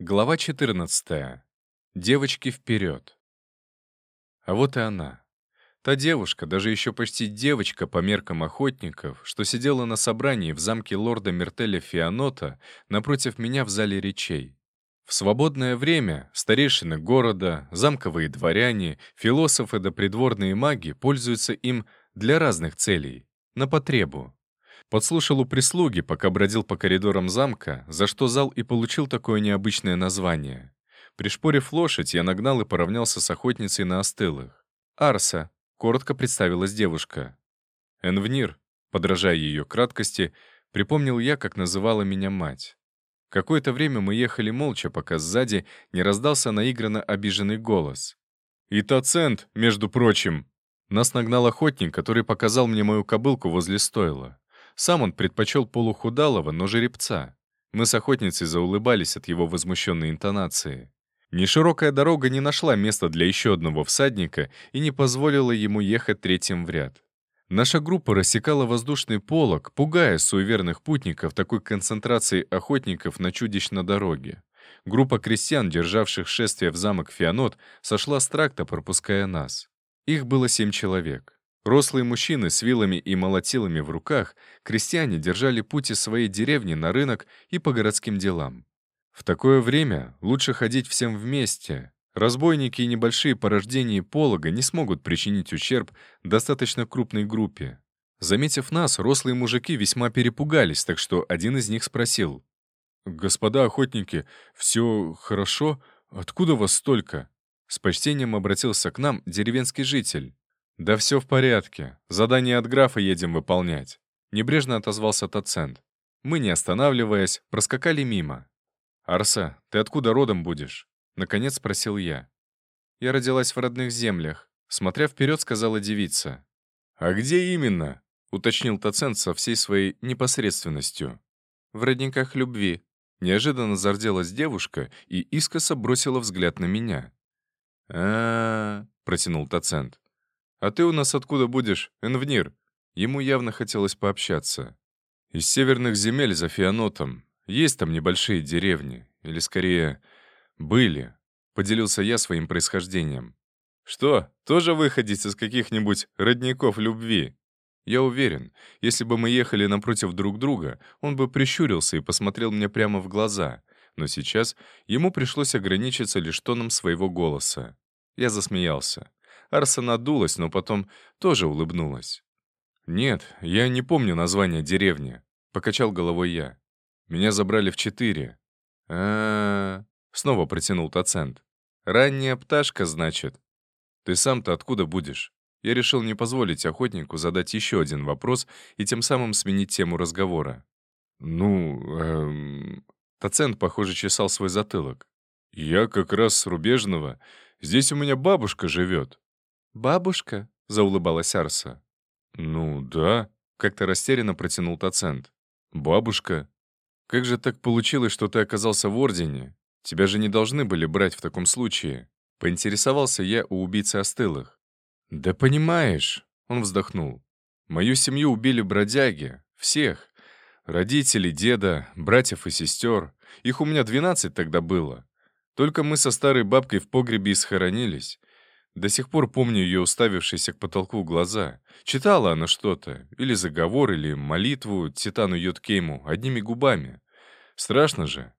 Глава 14. Девочки вперед. А вот и она. Та девушка, даже еще почти девочка по меркам охотников, что сидела на собрании в замке лорда Мертеля Фианота напротив меня в зале речей. В свободное время старейшины города, замковые дворяне, философы да придворные маги пользуются им для разных целей, на потребу. Подслушал у прислуги, пока бродил по коридорам замка, за что зал и получил такое необычное название. Пришпорив лошадь, я нагнал и поравнялся с охотницей на остылых. «Арса», — коротко представилась девушка. «Энвнир», подражая ее краткости, припомнил я, как называла меня мать. Какое-то время мы ехали молча, пока сзади не раздался наигранно обиженный голос. «И Тацент, между прочим!» Нас нагнал охотник, который показал мне мою кобылку возле стойла. Сам он предпочел полухудалого, но жеребца. Мы с охотницей заулыбались от его возмущенной интонации. Неширокая дорога не нашла места для еще одного всадника и не позволила ему ехать третьим в ряд. Наша группа рассекала воздушный полог, пугая суеверных путников такой концентрацией охотников на чудищ на дороге. Группа крестьян, державших шествие в замок Фианот, сошла с тракта, пропуская нас. Их было семь человек. Рослые мужчины с вилами и молотилами в руках, крестьяне держали путь из своей деревни на рынок и по городским делам. В такое время лучше ходить всем вместе. Разбойники и небольшие порождения полога не смогут причинить ущерб достаточно крупной группе. Заметив нас, рослые мужики весьма перепугались, так что один из них спросил. «Господа охотники, все хорошо? Откуда вас столько?» С почтением обратился к нам деревенский житель. «Да все в порядке. Задание от графа едем выполнять», — небрежно отозвался Тацент. Мы, не останавливаясь, проскакали мимо. «Арса, ты откуда родом будешь?» — наконец спросил я. «Я родилась в родных землях», — смотря вперед, сказала девица. «А где именно?» — уточнил Тацент со всей своей непосредственностью. «В родниках любви», — неожиданно зарделась девушка и искоса бросила взгляд на меня. а, протянул Тацент. «А ты у нас откуда будешь, Энвнир?» Ему явно хотелось пообщаться. «Из северных земель за Фианотом. Есть там небольшие деревни. Или, скорее, были», — поделился я своим происхождением. «Что, тоже выходить из каких-нибудь родников любви?» Я уверен, если бы мы ехали напротив друг друга, он бы прищурился и посмотрел мне прямо в глаза, но сейчас ему пришлось ограничиться лишь тоном своего голоса. Я засмеялся. Арса надулась, но потом тоже улыбнулась. «Нет, я не помню название деревни», — покачал головой я. «Меня забрали в четыре». А, -а, -а снова протянул Тацент. «Ранняя пташка, значит?» «Ты сам-то откуда будешь?» Я решил не позволить охотнику задать еще один вопрос и тем самым сменить тему разговора. «Ну, эм...» Тацент, похоже, чесал свой затылок. «Я как раз с Рубежного. Здесь у меня бабушка живет. «Бабушка?» — заулыбалась Арса. «Ну да», — как-то растерянно протянул Тацент. «Бабушка? Как же так получилось, что ты оказался в Ордене? Тебя же не должны были брать в таком случае». Поинтересовался я у убийцы остылых. «Да понимаешь», — он вздохнул. «Мою семью убили бродяги. Всех. Родители, деда, братьев и сестер. Их у меня двенадцать тогда было. Только мы со старой бабкой в погребе и схоронились. До сих пор помню ее уставившиеся к потолку глаза. Читала она что-то, или заговор, или молитву Титану Йоткейму одними губами. Страшно же.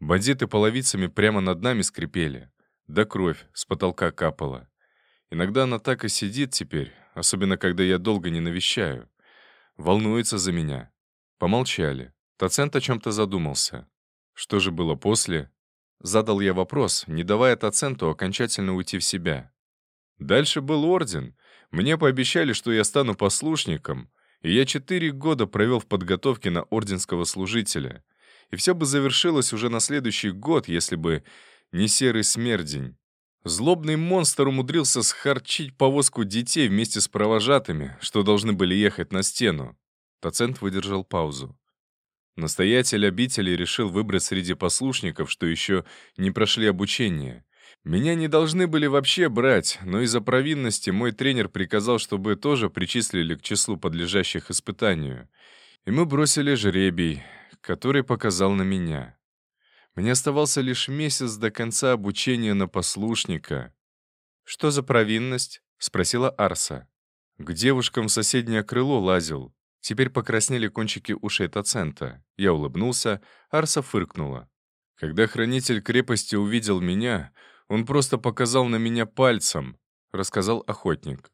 Бандиты половицами прямо над нами скрипели. Да кровь с потолка капала. Иногда она так и сидит теперь, особенно когда я долго не навещаю. Волнуется за меня. Помолчали. Тацент о чем-то задумался. Что же было после? Задал я вопрос, не давая Таценту окончательно уйти в себя. Дальше был орден. Мне пообещали, что я стану послушником, и я четыре года провел в подготовке на орденского служителя. И все бы завершилось уже на следующий год, если бы не серый смердень. Злобный монстр умудрился схарчить повозку детей вместе с провожатыми, что должны были ехать на стену. Тацент выдержал паузу. Настоятель обители решил выбрать среди послушников, что еще не прошли обучение. Меня не должны были вообще брать, но из-за провинности мой тренер приказал, чтобы тоже причислили к числу подлежащих испытанию. И мы бросили жребий, который показал на меня. Мне оставался лишь месяц до конца обучения на послушника. «Что за провинность?» — спросила Арса. К девушкам в соседнее крыло лазил. Теперь покраснели кончики ушей Тацента. Я улыбнулся, Арса фыркнула. Когда хранитель крепости увидел меня, он просто показал на меня пальцем, рассказал охотник.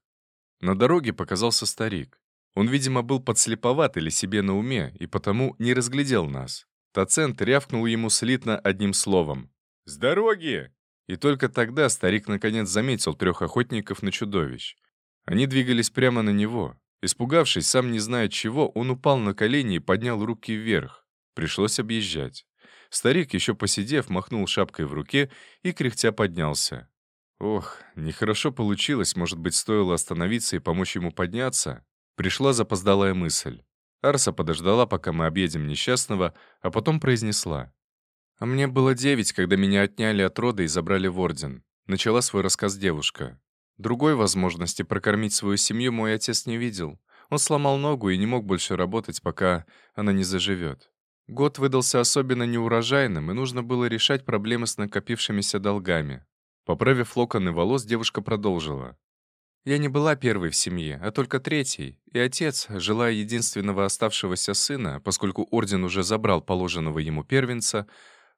На дороге показался старик. Он, видимо, был подслеповат или себе на уме, и потому не разглядел нас. Тацент рявкнул ему слитно одним словом. «С дороги!» И только тогда старик наконец заметил трех охотников на чудовищ. Они двигались прямо на него. Испугавшись, сам не зная чего, он упал на колени и поднял руки вверх. Пришлось объезжать. Старик, еще посидев, махнул шапкой в руке и кряхтя поднялся. Ох, нехорошо получилось, может быть, стоило остановиться и помочь ему подняться? Пришла запоздалая мысль. Арса подождала, пока мы объедем несчастного, а потом произнесла. «А мне было девять, когда меня отняли от рода и забрали в орден», — начала свой рассказ девушка. Другой возможности прокормить свою семью мой отец не видел. Он сломал ногу и не мог больше работать, пока она не заживет. Год выдался особенно неурожайным, и нужно было решать проблемы с накопившимися долгами. Поправив локоны волос, девушка продолжила. «Я не была первой в семье, а только третьей, и отец, желая единственного оставшегося сына, поскольку орден уже забрал положенного ему первенца,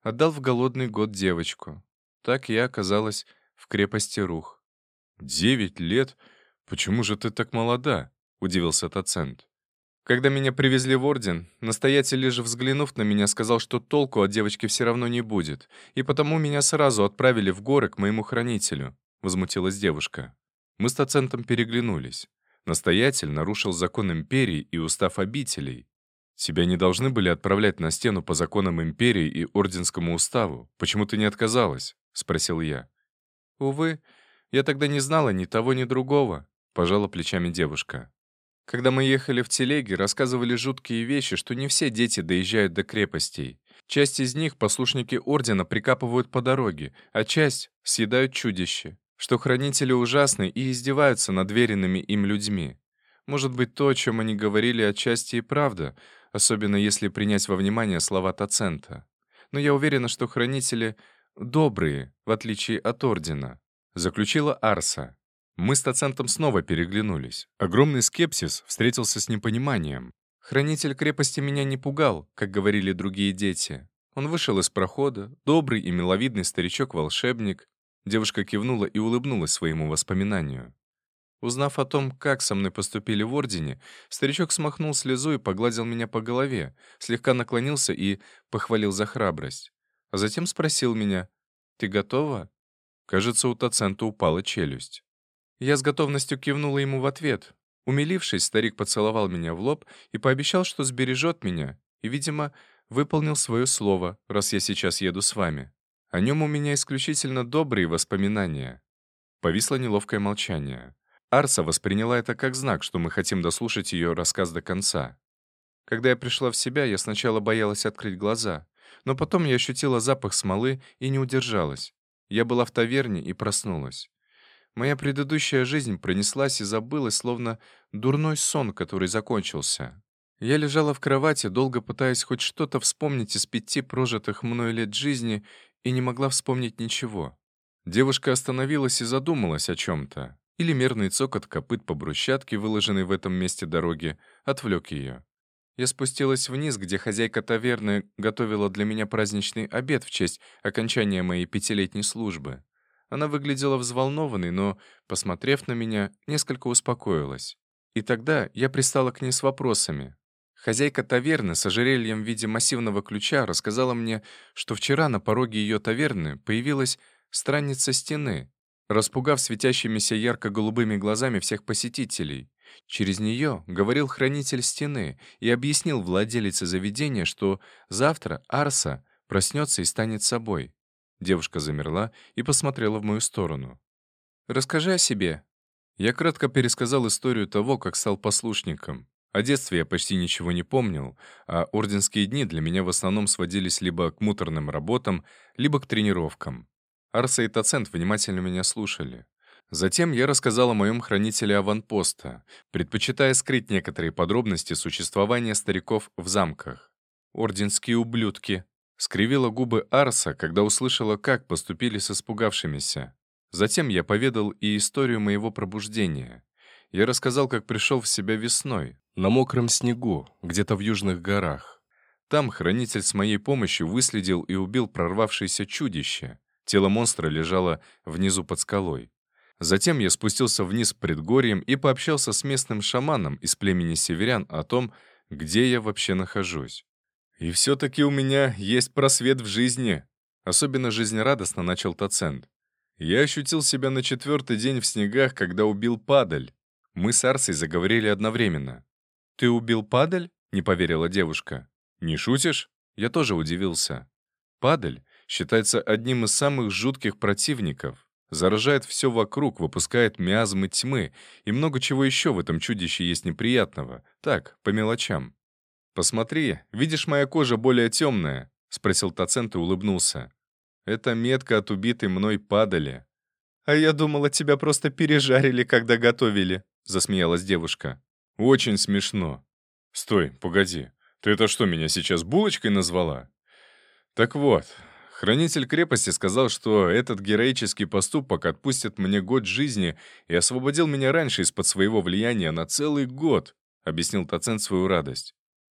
отдал в голодный год девочку. Так я оказалась в крепости Рух. «Девять лет? Почему же ты так молода?» — удивился Тацент. Когда меня привезли в орден, настоятель, лишь взглянув на меня, сказал, что толку от девочки все равно не будет, и потому меня сразу отправили в горы к моему хранителю», — возмутилась девушка. Мы с Тацентом переглянулись. Настоятель нарушил закон империи и устав обителей. Тебя не должны были отправлять на стену по законам империи и орденскому уставу. Почему ты не отказалась?» — спросил я. «Увы, я тогда не знала ни того, ни другого», — пожала плечами девушка. Когда мы ехали в телеге, рассказывали жуткие вещи, что не все дети доезжают до крепостей. Часть из них послушники Ордена прикапывают по дороге, а часть съедают чудище, что хранители ужасны и издеваются над веренными им людьми. Может быть, то, о чем они говорили, отчасти и правда, особенно если принять во внимание слова Тацента. Но я уверена, что хранители добрые, в отличие от Ордена. Заключила Арса. Мы с Тацентом снова переглянулись. Огромный скепсис встретился с непониманием. Хранитель крепости меня не пугал, как говорили другие дети. Он вышел из прохода, добрый и миловидный старичок-волшебник. Девушка кивнула и улыбнулась своему воспоминанию. Узнав о том, как со мной поступили в Ордене, старичок смахнул слезу и погладил меня по голове, слегка наклонился и похвалил за храбрость. А затем спросил меня, «Ты готова?» Кажется, у Тацента упала челюсть. Я с готовностью кивнула ему в ответ. Умилившись, старик поцеловал меня в лоб и пообещал, что сбережет меня, и, видимо, выполнил свое слово, раз я сейчас еду с вами. О нем у меня исключительно добрые воспоминания. Повисло неловкое молчание. Арса восприняла это как знак, что мы хотим дослушать ее рассказ до конца. Когда я пришла в себя, я сначала боялась открыть глаза, но потом я ощутила запах смолы и не удержалась. Я была в таверне и проснулась. Моя предыдущая жизнь пронеслась и забылась, словно дурной сон, который закончился. Я лежала в кровати, долго пытаясь хоть что-то вспомнить из пяти прожитых мной лет жизни, и не могла вспомнить ничего. Девушка остановилась и задумалась о чем-то. Или мерный цокот копыт по брусчатке, выложенной в этом месте дороги, отвлек ее. Я спустилась вниз, где хозяйка таверны готовила для меня праздничный обед в честь окончания моей пятилетней службы. Она выглядела взволнованной, но, посмотрев на меня, несколько успокоилась. И тогда я пристала к ней с вопросами. Хозяйка таверны с ожерельем в виде массивного ключа рассказала мне, что вчера на пороге ее таверны появилась странница стены, распугав светящимися ярко-голубыми глазами всех посетителей. Через нее говорил хранитель стены и объяснил владелице заведения, что завтра Арса проснется и станет собой. Девушка замерла и посмотрела в мою сторону. «Расскажи о себе». Я кратко пересказал историю того, как стал послушником. О детстве я почти ничего не помнил, а орденские дни для меня в основном сводились либо к муторным работам, либо к тренировкам. Арса и Тацент внимательно меня слушали. Затем я рассказал о моем хранителе аванпоста, предпочитая скрыть некоторые подробности существования стариков в замках. «Орденские ублюдки», — Скривила губы Арса, когда услышала, как поступили с испугавшимися. Затем я поведал и историю моего пробуждения. Я рассказал, как пришел в себя весной, на мокром снегу, где-то в южных горах. Там хранитель с моей помощью выследил и убил прорвавшееся чудище. Тело монстра лежало внизу под скалой. Затем я спустился вниз предгорьем и пообщался с местным шаманом из племени северян о том, где я вообще нахожусь. И все-таки у меня есть просвет в жизни. Особенно жизнерадостно начал Тацент. Я ощутил себя на четвертый день в снегах, когда убил падаль. Мы с Арсой заговорили одновременно. «Ты убил падаль?» — не поверила девушка. «Не шутишь?» Я тоже удивился. Падаль считается одним из самых жутких противников. Заражает все вокруг, выпускает миазмы тьмы, и много чего еще в этом чудище есть неприятного. Так, по мелочам. «Посмотри, видишь, моя кожа более темная?» — спросил Тацент и улыбнулся. «Это метка от убитой мной падали». «А я думала, тебя просто пережарили, когда готовили», — засмеялась девушка. «Очень смешно». «Стой, погоди. Ты это что, меня сейчас булочкой назвала?» «Так вот, хранитель крепости сказал, что этот героический поступок отпустит мне год жизни и освободил меня раньше из-под своего влияния на целый год», — объяснил Тацент свою радость.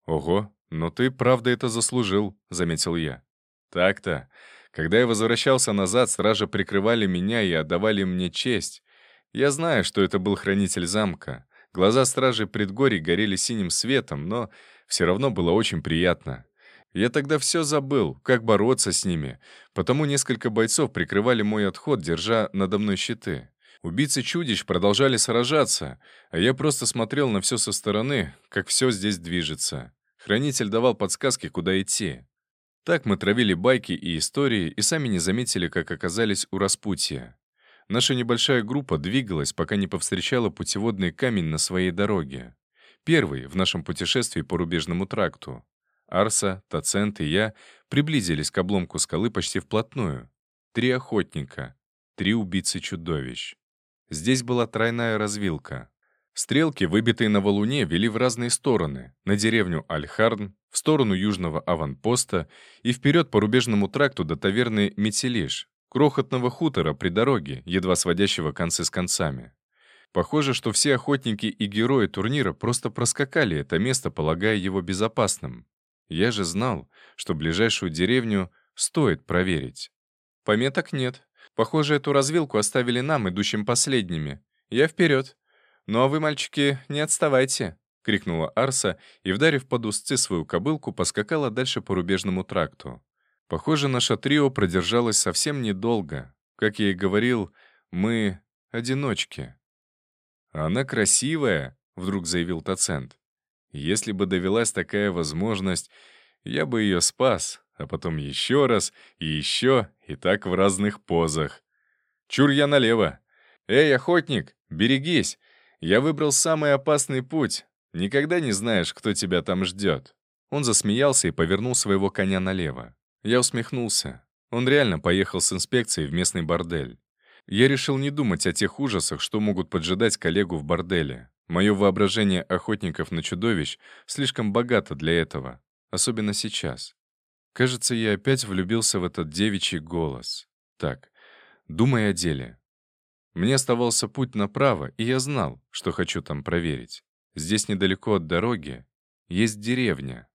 «Ого, но ты правда это заслужил», — заметил я. «Так-то. Когда я возвращался назад, стражи прикрывали меня и отдавали мне честь. Я знаю, что это был хранитель замка. Глаза стражи предгорий горели синим светом, но все равно было очень приятно. Я тогда все забыл, как бороться с ними, потому несколько бойцов прикрывали мой отход, держа надо мной щиты. Убийцы чудищ продолжали сражаться, а я просто смотрел на все со стороны, как все здесь движется. Хранитель давал подсказки, куда идти. Так мы травили байки и истории и сами не заметили, как оказались у распутья. Наша небольшая группа двигалась, пока не повстречала путеводный камень на своей дороге. Первый в нашем путешествии по рубежному тракту. Арса, Тацент и я приблизились к обломку скалы почти вплотную. Три охотника, три убийцы чудовищ. Здесь была тройная развилка. Стрелки, выбитые на валуне, вели в разные стороны. На деревню Альхарн, в сторону южного аванпоста и вперед по рубежному тракту до таверны Метелиш, крохотного хутора при дороге, едва сводящего концы с концами. Похоже, что все охотники и герои турнира просто проскакали это место, полагая его безопасным. Я же знал, что ближайшую деревню стоит проверить. Пометок нет. Похоже, эту развилку оставили нам, идущим последними. Я вперед. Ну а вы, мальчики, не отставайте!» — крикнула Арса и, вдарив под узцы свою кобылку, поскакала дальше по рубежному тракту. Похоже, наше трио продержалось совсем недолго. Как я и говорил, мы — одиночки. «Она красивая», — вдруг заявил Тацент. «Если бы довелась такая возможность, я бы ее спас, а потом еще раз, и еще, и так в разных позах. Чур я налево. Эй, охотник, берегись! Я выбрал самый опасный путь. Никогда не знаешь, кто тебя там ждет». Он засмеялся и повернул своего коня налево. Я усмехнулся. Он реально поехал с инспекцией в местный бордель. Я решил не думать о тех ужасах, что могут поджидать коллегу в борделе. Мое воображение охотников на чудовищ слишком богато для этого, особенно сейчас. Кажется, я опять влюбился в этот девичий голос. Так, думай о деле. Мне оставался путь направо, и я знал, что хочу там проверить. Здесь недалеко от дороги есть деревня.